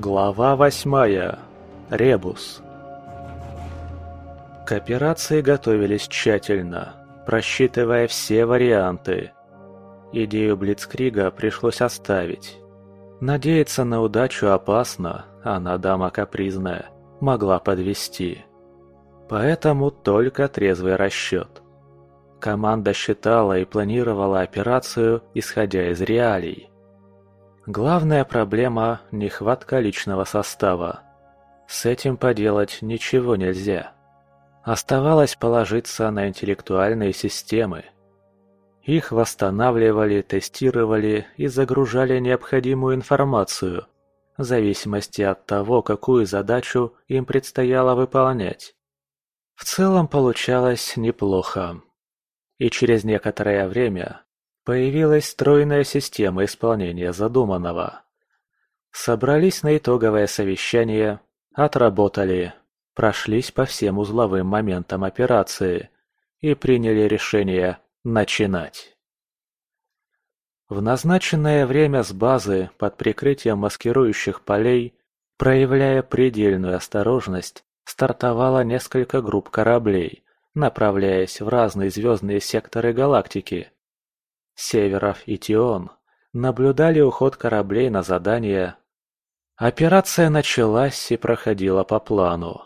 Глава восьмая. Ребус. К операции готовились тщательно, просчитывая все варианты. Идею Блицкрига пришлось оставить. Надеяться на удачу опасно, она дама капризная, могла подвести. Поэтому только трезвый расчет. Команда считала и планировала операцию, исходя из реалий. Главная проблема – нехватка личного состава. С этим поделать ничего нельзя. Оставалось положиться на интеллектуальные системы. Их восстанавливали, тестировали и загружали необходимую информацию, в зависимости от того, какую задачу им предстояло выполнять. В целом получалось неплохо. И через некоторое время Появилась стройная система исполнения задуманного. Собрались на итоговое совещание, отработали, прошлись по всем узловым моментам операции и приняли решение начинать. В назначенное время с базы под прикрытием маскирующих полей, проявляя предельную осторожность, стартовало несколько групп кораблей, направляясь в разные звездные секторы галактики. Северов и Тион наблюдали уход кораблей на задание. Операция началась и проходила по плану.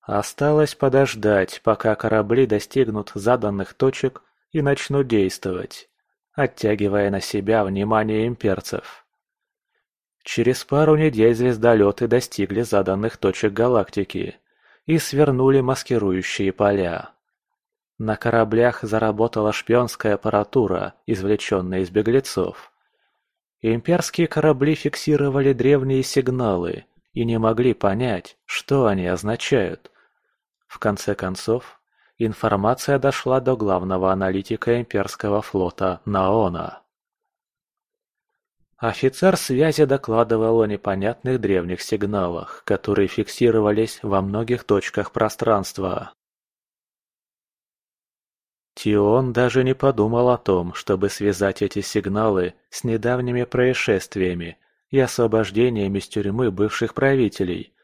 Осталось подождать, пока корабли достигнут заданных точек и начнут действовать, оттягивая на себя внимание имперцев. Через пару недель звездолеты достигли заданных точек галактики и свернули маскирующие поля. На кораблях заработала шпионская аппаратура, извлеченная из беглецов. Имперские корабли фиксировали древние сигналы и не могли понять, что они означают. В конце концов, информация дошла до главного аналитика имперского флота Наона. Офицер связи докладывал о непонятных древних сигналах, которые фиксировались во многих точках пространства. Тион даже не подумал о том, чтобы связать эти сигналы с недавними происшествиями и освобождением из тюрьмы бывших правителей.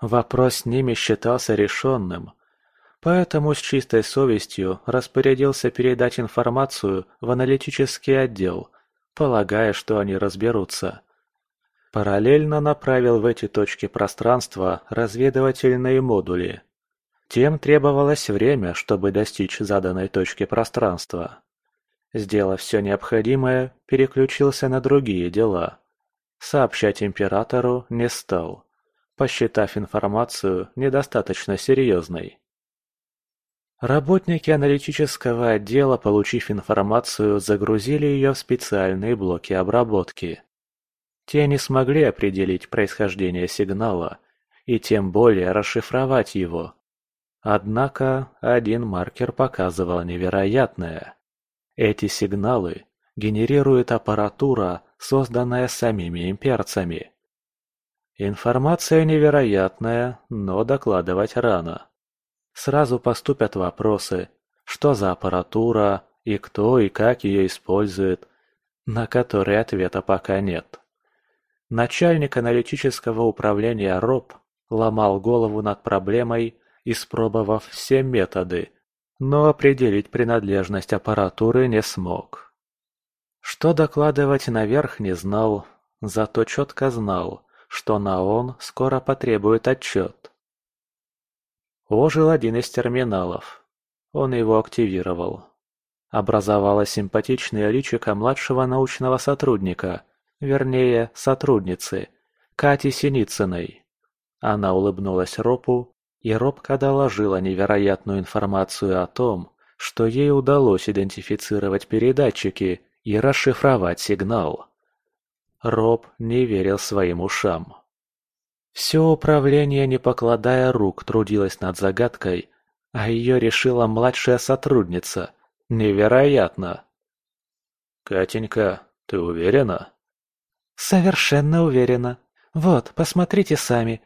Вопрос с ними считался решенным, поэтому с чистой совестью распорядился передать информацию в аналитический отдел, полагая, что они разберутся. Параллельно направил в эти точки пространства разведывательные модули – тем требовалось время, чтобы достичь заданной точки пространства. Сделав все необходимое, переключился на другие дела. Сообщать императору не стал, посчитав информацию недостаточно серьезной. Работники аналитического отдела, получив информацию, загрузили ее в специальные блоки обработки. Те не смогли определить происхождение сигнала и тем более расшифровать его. Однако один маркер показывал невероятное. Эти сигналы генерирует аппаратура, созданная самими имперцами. Информация невероятная, но докладывать рано. Сразу поступят вопросы, что за аппаратура и кто и как ее использует, на которые ответа пока нет. Начальник аналитического управления РОП ломал голову над проблемой испробовав все методы, но определить принадлежность аппаратуры не смог. Что докладывать наверх не знал, зато четко знал, что на он скоро потребует отчет. Ожил один из терминалов. Он его активировал. Образовалась симпатичная личико младшего научного сотрудника, вернее, сотрудницы, Кати Синицыной. Она улыбнулась Ропу и робко доложила невероятную информацию о том, что ей удалось идентифицировать передатчики и расшифровать сигнал. Роб не верил своим ушам. Все управление, не покладая рук, трудилось над загадкой, а ее решила младшая сотрудница. Невероятно! «Катенька, ты уверена?» «Совершенно уверена. Вот, посмотрите сами».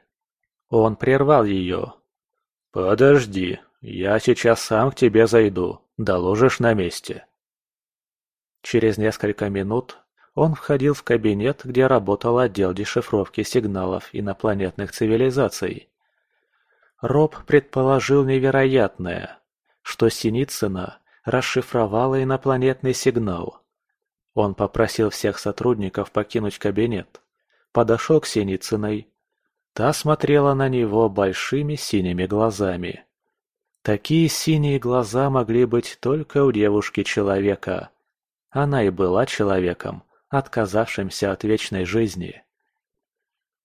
Он прервал ее, «Подожди, я сейчас сам к тебе зайду, доложишь на месте». Через несколько минут он входил в кабинет, где работал отдел дешифровки сигналов инопланетных цивилизаций. Роб предположил невероятное, что Синицына расшифровала инопланетный сигнал. Он попросил всех сотрудников покинуть кабинет, подошел к Синицыной. Та смотрела на него большими синими глазами. Такие синие глаза могли быть только у девушки-человека. Она и была человеком, отказавшимся от вечной жизни.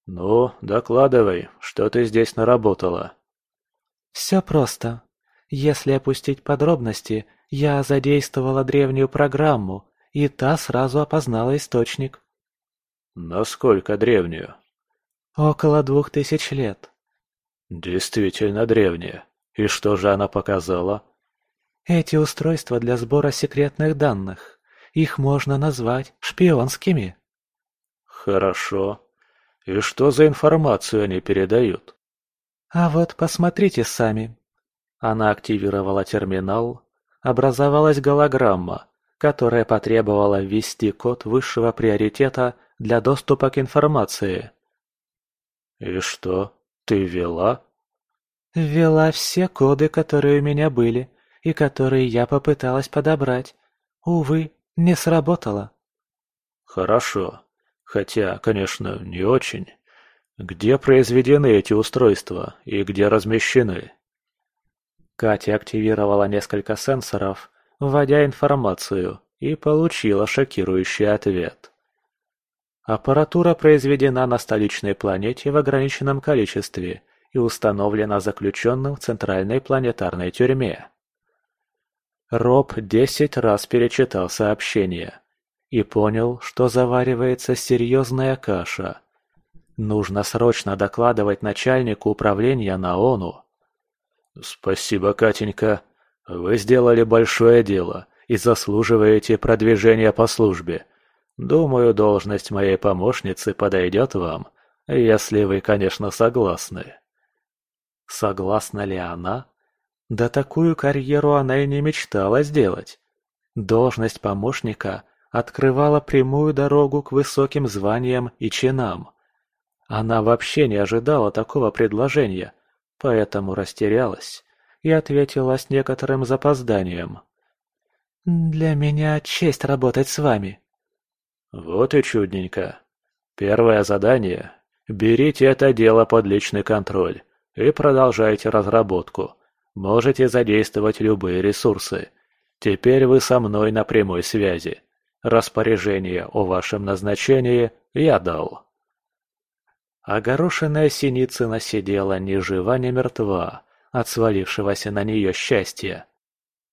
«Ну, докладывай, что ты здесь наработала?» «Все просто. Если опустить подробности, я задействовала древнюю программу, и та сразу опознала источник». «Насколько древнюю?» «Около двух тысяч лет». «Действительно древняя. И что же она показала? Эти устройства для сбора секретных данных. Их можно назвать шпионскими. Хорошо. И что за информацию они передают? А вот посмотрите сами. Она активировала терминал. Образовалась голограмма, которая потребовала ввести код высшего приоритета для доступа к информации. И что, ты ввела? Ввела все коды, которые у меня были, и которые я попыталась подобрать. Увы, не сработало. Хорошо. Хотя, конечно, не очень. Где произведены эти устройства и где размещены? Катя активировала несколько сенсоров, вводя информацию, и получила шокирующий ответ. Аппаратура произведена на столичной планете в ограниченном количестве и установлена заключенным в центральной планетарной тюрьме. Роб десять раз перечитал сообщение и понял, что заваривается серьезная каша. Нужно срочно докладывать начальнику управления на ОНУ. «Спасибо, Катенька. Вы сделали большое дело и заслуживаете продвижения по службе. Думаю, должность моей помощницы подойдет вам, если вы, конечно, согласны». Согласна ли она? Да такую карьеру она и не мечтала сделать. Должность помощника открывала прямую дорогу к высоким званиям и чинам. Она вообще не ожидала такого предложения, поэтому растерялась и ответила с некоторым запозданием. «Для меня честь работать с вами». «Вот и чудненько. Первое задание – берите это дело под личный контроль и продолжайте разработку. Можете задействовать любые ресурсы. Теперь вы со мной на прямой связи. Распоряжение о вашем назначении я дал. Огорошенная Синицына сидела ни жива, ни мертва от свалившегося на нее счастья.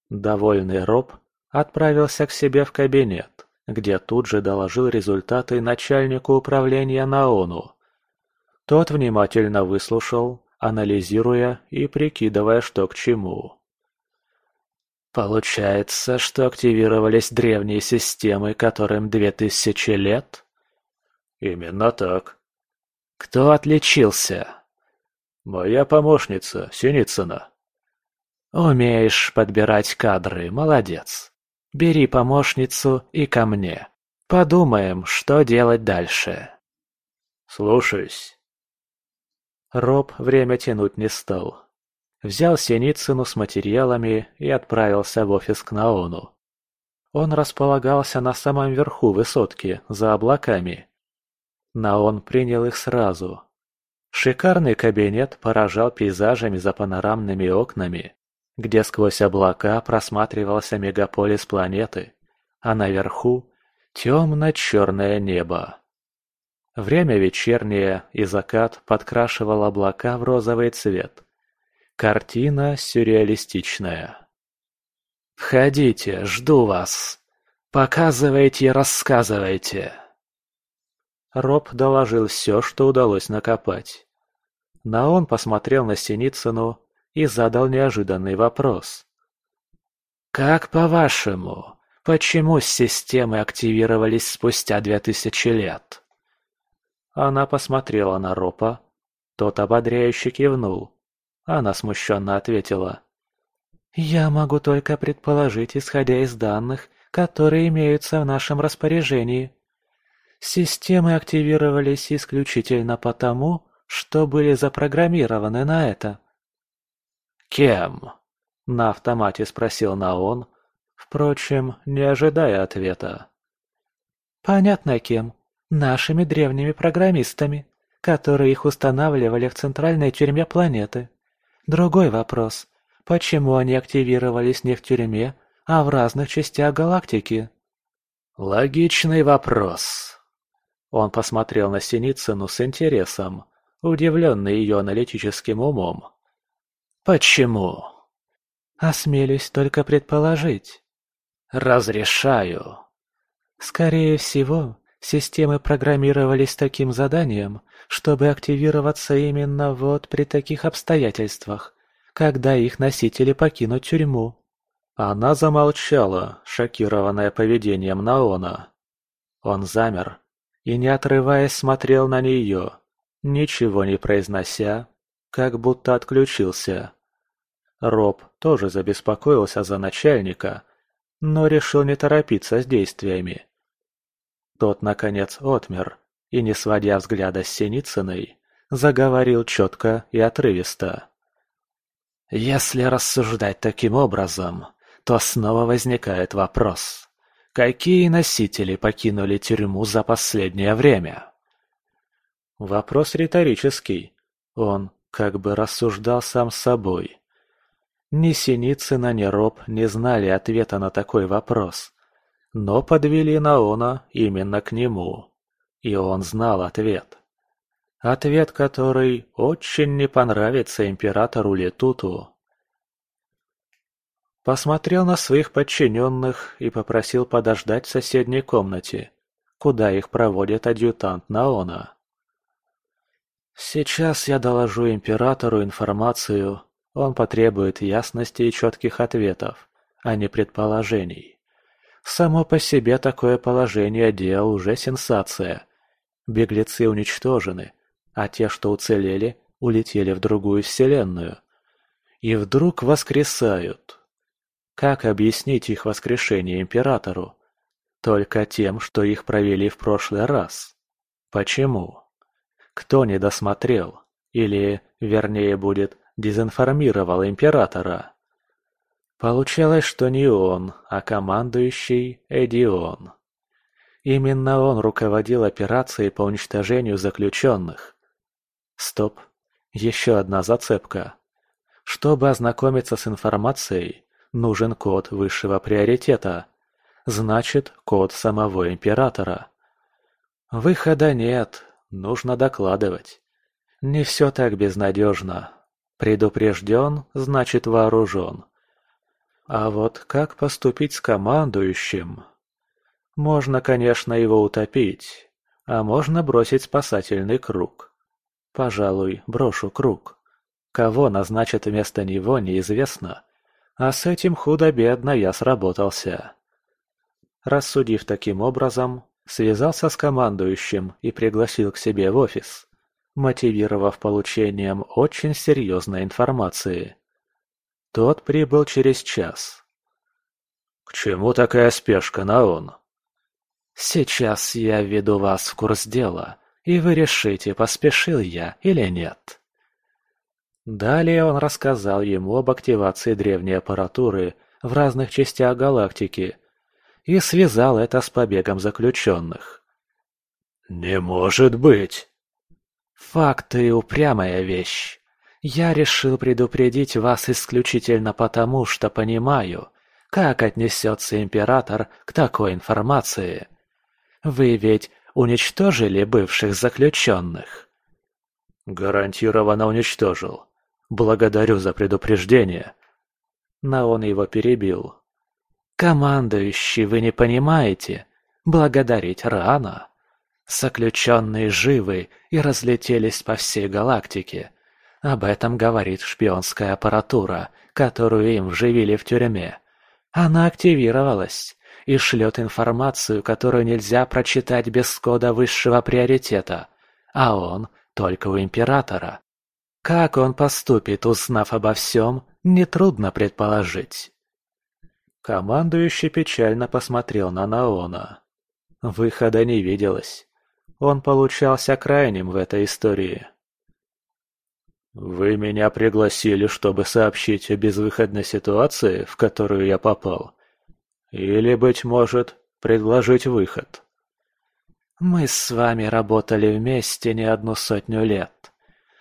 Довольный Роб отправился к себе в кабинет, где тут же доложил результаты начальнику управления на ОНУ. Тот внимательно выслушал анализируя и прикидывая, что к чему. Получается, что активировались древние системы, которым две тысячи лет? Именно так. Кто отличился? Моя помощница, Синицына. Умеешь подбирать кадры, молодец. Бери помощницу и ко мне. Подумаем, что делать дальше. Слушаюсь. Роб время тянуть не стал. Взял Синицыну с материалами и отправился в офис к Наону. Он располагался на самом верху высотки, за облаками. Наон принял их сразу. Шикарный кабинет поражал пейзажами за панорамными окнами, где сквозь облака просматривался мегаполис планеты, а наверху – темно-черное небо. Время вечернее, и закат подкрашивал облака в розовый цвет. Картина сюрреалистичная. «Входите, жду вас. Показывайте и рассказывайте». Роб доложил все, что удалось накопать. Наон посмотрел на Синицыну и задал неожиданный вопрос. «Как по-вашему, почему системы активировались спустя две тысячи лет?» Она посмотрела на Ропа. Тот ободряюще кивнул. Она смущенно ответила. «Я могу только предположить, исходя из данных, которые имеются в нашем распоряжении. Системы активировались исключительно потому, что были запрограммированы на это. «Кем?» – на автомате спросил Наон, впрочем, не ожидая ответа. «Понятно кем. Нашими древними программистами, которые их устанавливали в центральной тюрьме планеты. Другой вопрос – Почему они активировались не в тюрьме, а в разных частях галактики? Логичный вопрос. Он посмотрел на Синицыну с интересом, удивленный ее аналитическим умом. Почему? Осмелюсь только предположить. Разрешаю. Скорее всего, системы программировались таким заданием, чтобы активироваться именно вот при таких обстоятельствах, когда их носители покинут тюрьму. Она замолчала, шокированная поведением Наона. Он замер и, не отрываясь, смотрел на нее, ничего не произнося, как будто отключился. Роб тоже забеспокоился за начальника, но решил не торопиться с действиями. Тот, наконец, отмер и, не сводя взгляда с Синицыной, заговорил четко и отрывисто. Если рассуждать таким образом, то снова возникает вопрос. Какие носители покинули тюрьму за последнее время? Вопрос риторический. Он как бы рассуждал сам с собой. Ни Синицына, ни Роб не знали ответа на такой вопрос, но подвели Наона именно к нему. И он знал ответ. Ответ, который очень не понравится императору Летуту. Посмотрел на своих подчиненных и попросил подождать в соседней комнате, куда их проводит адъютант Наона. Сейчас я доложу императору информацию, он потребует ясности и четких ответов, а не предположений. Само по себе такое положение дел уже сенсация. Беглецы уничтожены, а те, что уцелели, улетели в другую вселенную. И вдруг воскресают. Как объяснить их воскрешение императору? Только тем, что их провели в прошлый раз. Почему? Кто не досмотрел? Или, вернее будет, дезинформировал императора? Получалось, что не он, а командующий Эдион. Именно он руководил операцией по уничтожению заключенных. Стоп. Еще одна зацепка. Чтобы ознакомиться с информацией, нужен код высшего приоритета. Значит, код самого императора. Выхода нет, нужно докладывать. Не все так безнадежно. Предупрежден, значит вооружен. А вот как поступить с командующим? Можно, конечно, его утопить, а можно бросить спасательный круг. Пожалуй, брошу круг. Кого назначат вместо него, неизвестно. А с этим худо-бедно я сработался. Рассудив таким образом, связался с командующим и пригласил к себе в офис, мотивировав получением очень серьезной информации. Тот прибыл через час. «К чему такая спешка, Наон?» «Сейчас я введу вас в курс дела», и вы решите, поспешил я или нет. Далее он рассказал ему об активации древней аппаратуры в разных частях галактики и связал это с побегом заключенных. «Не может быть!» «Факты – упрямая вещь. Я решил предупредить вас исключительно потому, что понимаю, как отнесется император к такой информации. Вы ведь уничтожили бывших заключенных?» «Гарантированно уничтожил. Благодарю за предупреждение». Но он его перебил. «Командующий, вы не понимаете. Благодарить рано. Заключенные живы и разлетелись по всей галактике. Об этом говорит шпионская аппаратура, которую им вживили в тюрьме. Она активировалась и шлет информацию, которую нельзя прочитать без кода высшего приоритета, а он только у Императора. Как он поступит, узнав обо всем, нетрудно предположить. Командующий печально посмотрел на Наона. Выхода не виделось. Он получался крайним в этой истории. «Вы меня пригласили, чтобы сообщить о безвыходной ситуации, в которую я попал? Или, быть может, предложить выход?» «Мы с вами работали вместе не одну сотню лет.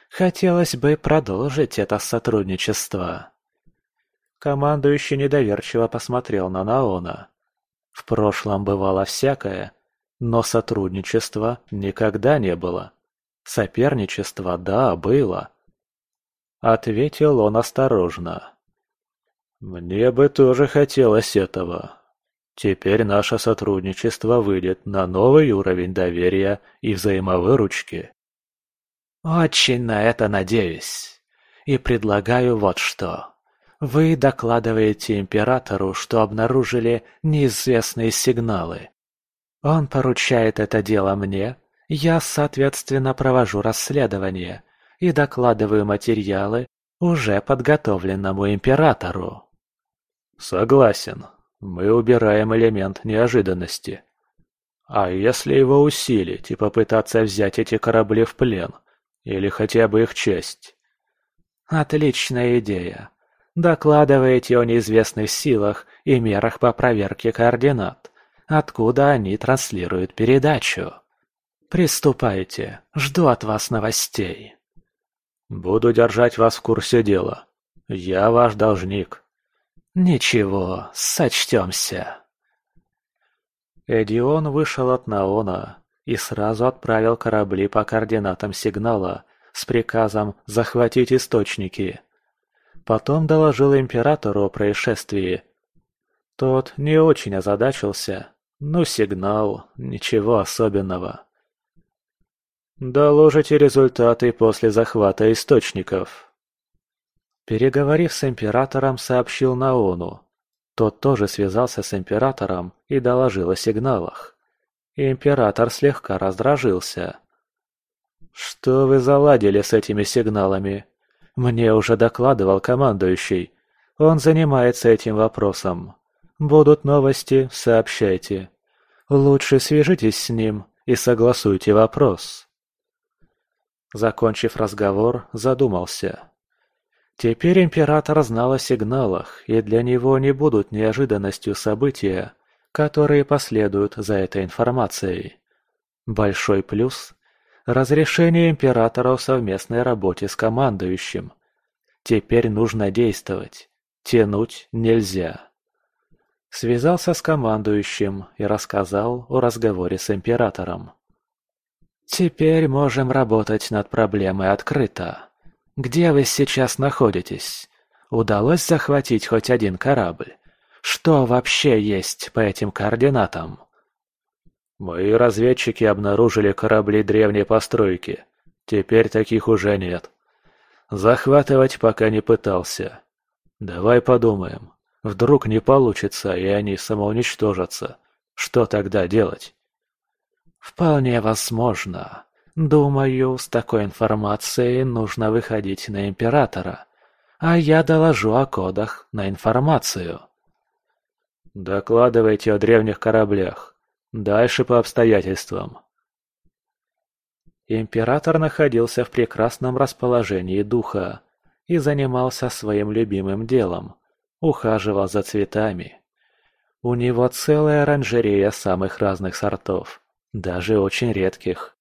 Хотелось бы продолжить это сотрудничество». Командующий недоверчиво посмотрел на Наона. В прошлом бывало всякое, но сотрудничества никогда не было. Соперничество, да, было. Ответил он осторожно. «Мне бы тоже хотелось этого. Теперь наше сотрудничество выйдет на новый уровень доверия и взаимовыручки». «Очень на это надеюсь. И предлагаю вот что. Вы докладываете императору, что обнаружили неизвестные сигналы. Он поручает это дело мне, я, соответственно, провожу расследование и докладываю материалы уже подготовленному императору. Согласен. Мы убираем элемент неожиданности. А если его усилить и попытаться взять эти корабли в плен? Или хотя бы их часть? Отличная идея. Докладываете о неизвестных силах и мерах по проверке координат, откуда они транслируют передачу. Приступайте, жду от вас новостей. Буду держать вас в курсе дела. Я ваш должник. Ничего, сочтемся. Эдион вышел от Наона и сразу отправил корабли по координатам сигнала с приказом захватить источники. Потом доложил императору о происшествии. Тот не очень озадачился. Ну, сигнал, ничего особенного. Доложите результаты после захвата источников. Переговорив с императором, сообщил Наону. Тот тоже связался с императором и доложил о сигналах. Император слегка раздражился. «Что вы заладили с этими сигналами?» Мне уже докладывал командующий. Он занимается этим вопросом. Будут новости, сообщайте. Лучше свяжитесь с ним и согласуйте вопрос. Закончив разговор, задумался. Теперь император знал о сигналах, и для него не будут неожиданностью события, которые последуют за этой информацией. Большой плюс Разрешение императора о совместной работе с командующим. Теперь нужно действовать. Тянуть нельзя. Связался с командующим и рассказал о разговоре с императором. «Теперь можем работать над проблемой открыто. Где вы сейчас находитесь? Удалось захватить хоть один корабль? Что вообще есть по этим координатам?» Мои разведчики обнаружили корабли древней постройки. Теперь таких уже нет. Захватывать пока не пытался. Давай подумаем. Вдруг не получится, и они самоуничтожатся. Что тогда делать? Вполне возможно. Думаю, с такой информацией нужно выходить на Императора. А я доложу о кодах на информацию. Докладывайте о древних кораблях. Дальше по обстоятельствам. Император находился в прекрасном расположении духа и занимался своим любимым делом – ухаживал за цветами. У него целая оранжерея самых разных сортов, даже очень редких.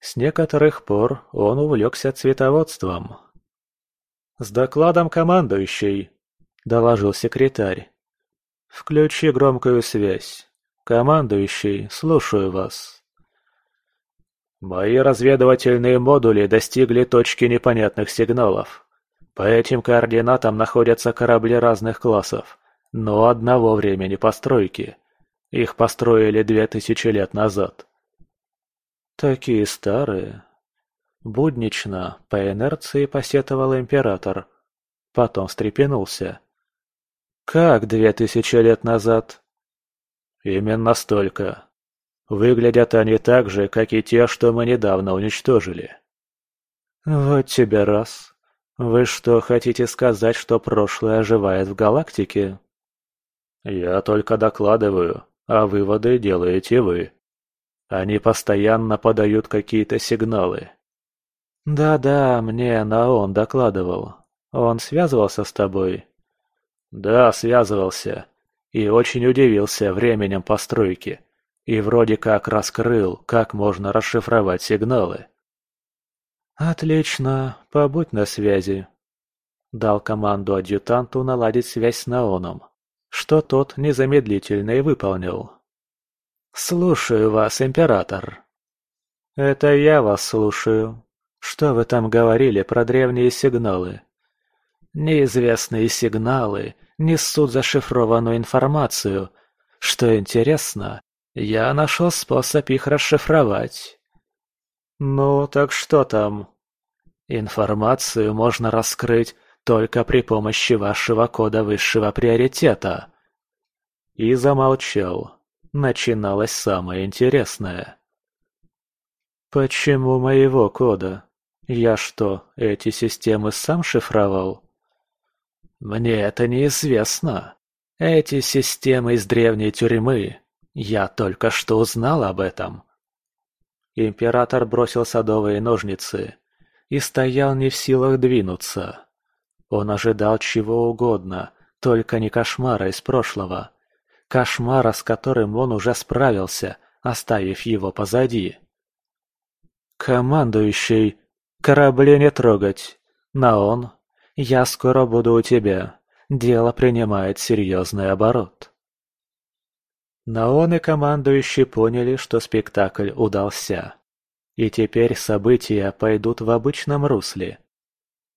С некоторых пор он увлекся цветоводством. «С докладом командующий», – доложил секретарь. «Включи громкую связь». «Командующий, слушаю вас». Мои разведывательные модули достигли точки непонятных сигналов. По этим координатам находятся корабли разных классов, но одного времени постройки. Их построили две тысячи лет назад. Такие старые. Буднично, по инерции посетовал император. Потом встрепенулся. Как две тысячи лет назад? Именно столько. Выглядят они так же, как и те, что мы недавно уничтожили. Вот тебе раз. Вы что, хотите сказать, что прошлое оживает в галактике? Я только докладываю, а выводы делаете вы. Они постоянно подают какие-то сигналы. Да-да, мне Наон докладывал. Он связывался с тобой? Да, связывался. И очень удивился временем постройки. И вроде как раскрыл, как можно расшифровать сигналы. «Отлично, побудь на связи», — дал команду адъютанту наладить связь с Наоном, что тот незамедлительно и выполнил. «Слушаю вас, император». «Это я вас слушаю. Что вы там говорили про древние сигналы?» «Неизвестные сигналы несут зашифрованную информацию. Что интересно, я нашел способ их расшифровать». «Ну, так что там?» «Информацию можно раскрыть только при помощи вашего кода высшего приоритета». И замолчал. Начиналось самое интересное. «Почему моего кода? Я что, эти системы сам шифровал?» «Мне это неизвестно. Эти системы из древней тюрьмы. Я только что узнал об этом». Император бросил садовые ножницы и стоял не в силах двинуться. Он ожидал чего угодно, только не кошмара из прошлого. Кошмара, с которым он уже справился, оставив его позади. «Командующий, корабли не трогать. Наон, я скоро буду у тебя. Дело принимает серьезный оборот». Наон и командующий поняли, что спектакль удался. И теперь события пойдут в обычном русле.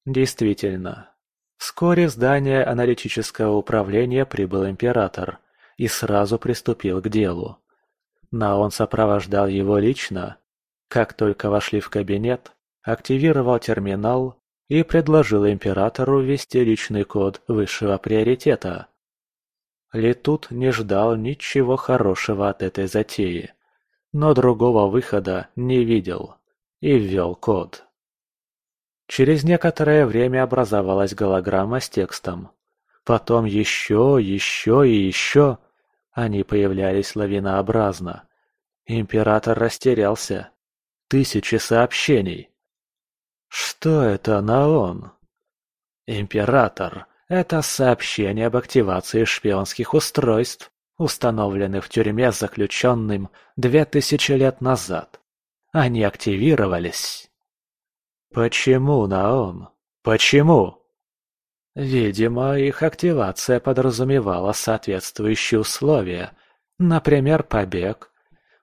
Действительно. Вскоре в здание аналитического управления прибыл император и сразу приступил к делу. Наон сопровождал его лично. Как только вошли в кабинет, активировал терминал и предложил императору ввести личный код высшего приоритета. Летут не ждал ничего хорошего от этой затеи но другого выхода не видел и ввел код. Через некоторое время образовалась голограмма с текстом. Потом еще, еще и еще. Они появлялись лавинообразно. Император растерялся. Тысячи сообщений. Что это на он? Император, это сообщение об активации шпионских устройств установлены в тюрьме заключенным две тысячи лет назад. Они активировались. Почему, Наон? Почему? Видимо, их активация подразумевала соответствующие условия, например, побег,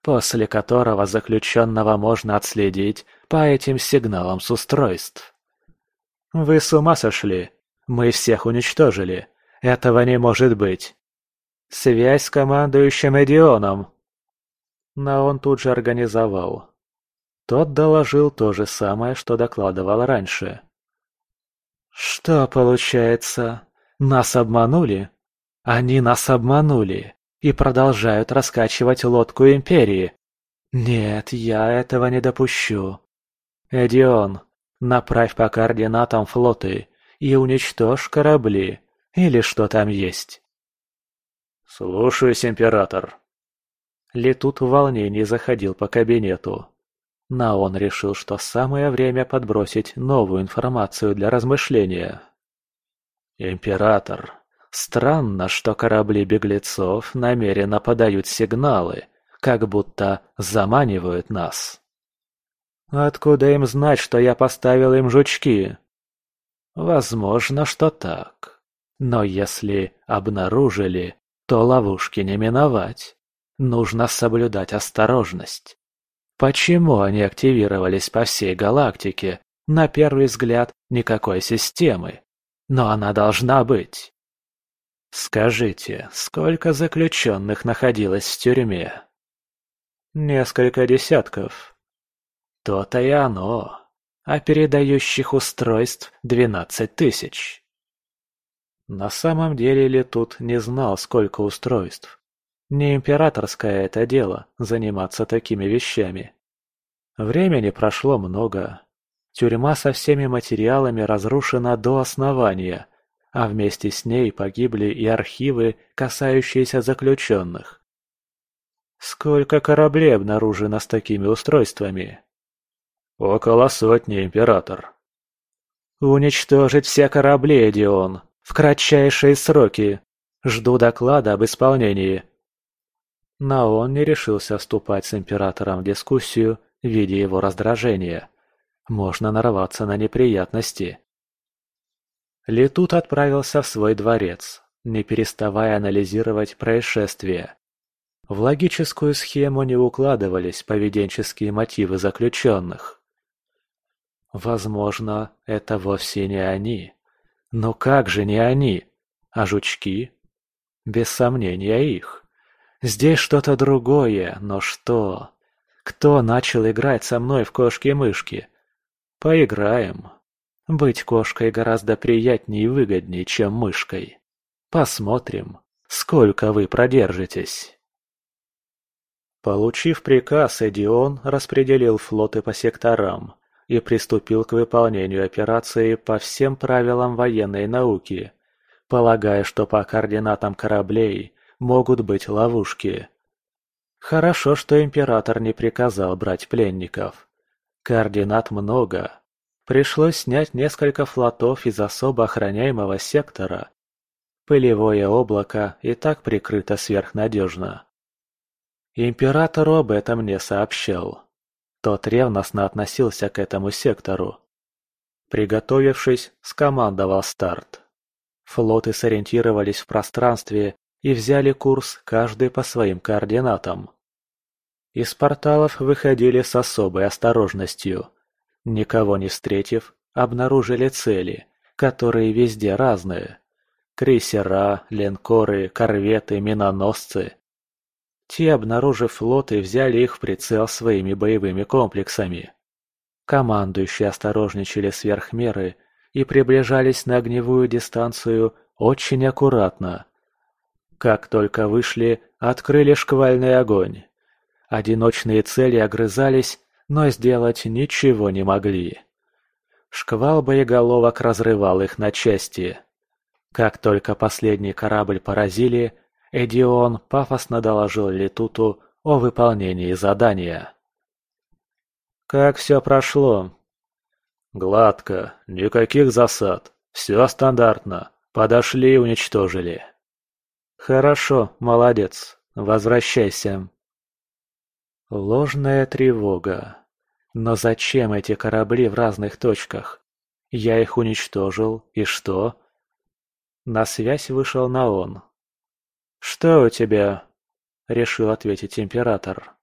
после которого заключенного можно отследить по этим сигналам с устройств. Вы с ума сошли? Мы всех уничтожили. Этого не может быть. Связь с командующим Эдионом. Но он тут же организовал. Тот доложил то же самое, что докладывал раньше. Что получается? Нас обманули? Они нас обманули и продолжают раскачивать лодку Империи. Нет, я этого не допущу. Эдион, направь по координатам флоты и уничтожь корабли, или что там есть. «Слушаюсь, император». Летут в волнении заходил по кабинету. Наон решил, что самое время подбросить новую информацию для размышления. «Император, странно, что корабли беглецов намеренно подают сигналы, как будто заманивают нас». «Откуда им знать, что я поставил им жучки?» «Возможно, что так. Но если обнаружили, то ловушки не миновать. Нужно соблюдать осторожность. Почему они активировались по всей галактике? На первый взгляд, никакой системы. Но она должна быть. Скажите, сколько заключенных находилось в тюрьме? Несколько десятков. То-то и оно. А передающих устройств двенадцать тысяч. На самом деле Летут не знал, сколько устройств. Не императорское это дело – заниматься такими вещами. Времени прошло много. Тюрьма со всеми материалами разрушена до основания, а вместе с ней погибли и архивы, касающиеся заключенных. Сколько кораблей обнаружено с такими устройствами? Около сотни, Император. Уничтожить все корабли, Эдион, в кратчайшие сроки. Жду доклада об исполнении. Наон не решился вступать с Императором в дискуссию, видя его раздражение. Можно нарваться на неприятности. Летут отправился в свой дворец, не переставая анализировать происшествие. В логическую схему не укладывались поведенческие мотивы заключенных. Возможно, это вовсе не они. Но как же не они? А жучки? Без сомнения их. Здесь что-то другое, но что? Кто начал играть со мной в кошки-мышки? Поиграем. Быть кошкой гораздо приятнее и выгоднее, чем мышкой. Посмотрим, сколько вы продержитесь. Получив приказ, Эдион распределил флоты по секторам и приступил к выполнению операции по всем правилам военной науки, полагая, что по координатам кораблей могут быть ловушки. Хорошо, что император не приказал брать пленников. Координат много. Пришлось снять несколько флотов из особо охраняемого сектора. Пылевое облако и так прикрыто сверхнадежно. Императору об этом не сообщил. Тот ревностно относился к этому сектору. Приготовившись, скомандовал старт. Флоты сориентировались в пространстве и взяли курс каждый по своим координатам. Из порталов выходили с особой осторожностью. Никого не встретив, обнаружили цели, которые везде разные. Крейсера, линкоры, корветы, миноносцы. Те, обнаружив флоты, взяли их в прицел своими боевыми комплексами. Командующие осторожничали сверх меры и приближались на огневую дистанцию очень аккуратно. Как только вышли, открыли шквальный огонь. Одиночные цели огрызались, но сделать ничего не могли. Шквал боеголовок разрывал их на части. Как только последний корабль поразили, Эдион пафосно доложил Летуту о выполнении задания. «Как все прошло?» «Гладко, никаких засад, все стандартно, подошли и уничтожили». «Хорошо, молодец, возвращайся». Ложная тревога. Но зачем эти корабли в разных точках? Я их уничтожил, и что? На связь вышел Наон. «Что у тебя?» — решил ответить император.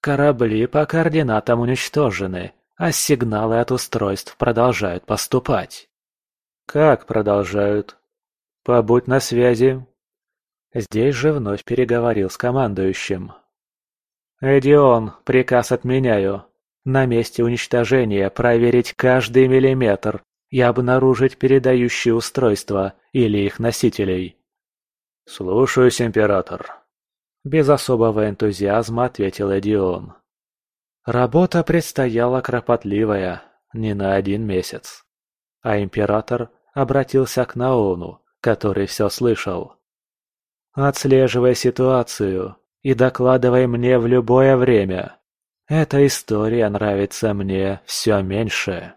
«Корабли по координатам уничтожены, а сигналы от устройств продолжают поступать». «Как продолжают?» «Побудь на связи». Здесь же вновь переговорил с командующим. «Эдион, приказ отменяю. На месте уничтожения проверить каждый миллиметр и обнаружить передающие устройства или их носителей». «Слушаюсь, император», — без особого энтузиазма ответил Эдион. Работа предстояла кропотливая, не на один месяц. А император обратился к Наону, который все слышал. «Отслеживай ситуацию и докладывай мне в любое время. Эта история нравится мне все меньше».